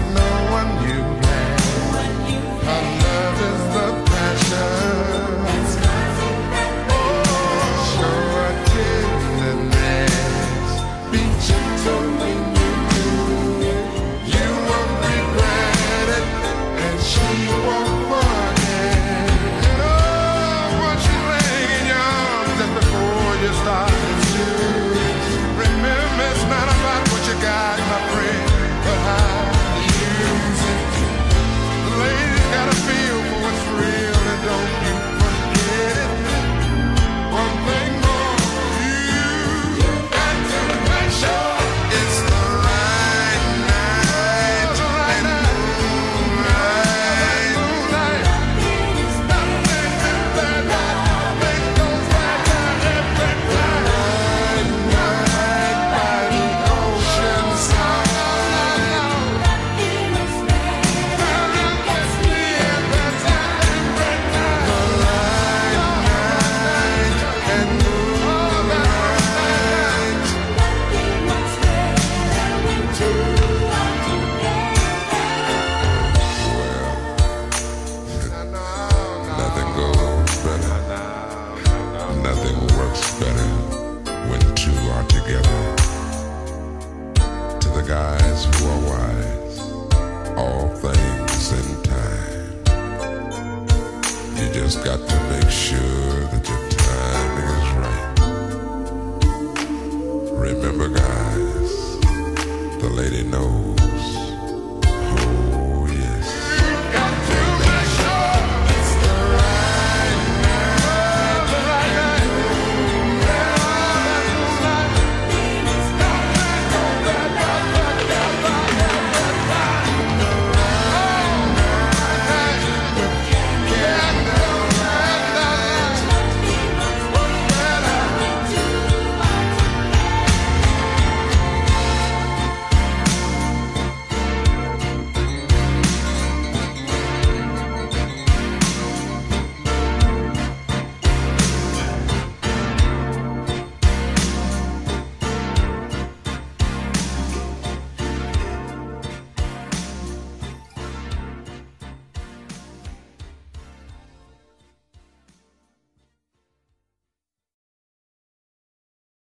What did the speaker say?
like no one better when two are together. To the guys who are wise, all things in time. You just got to make sure that you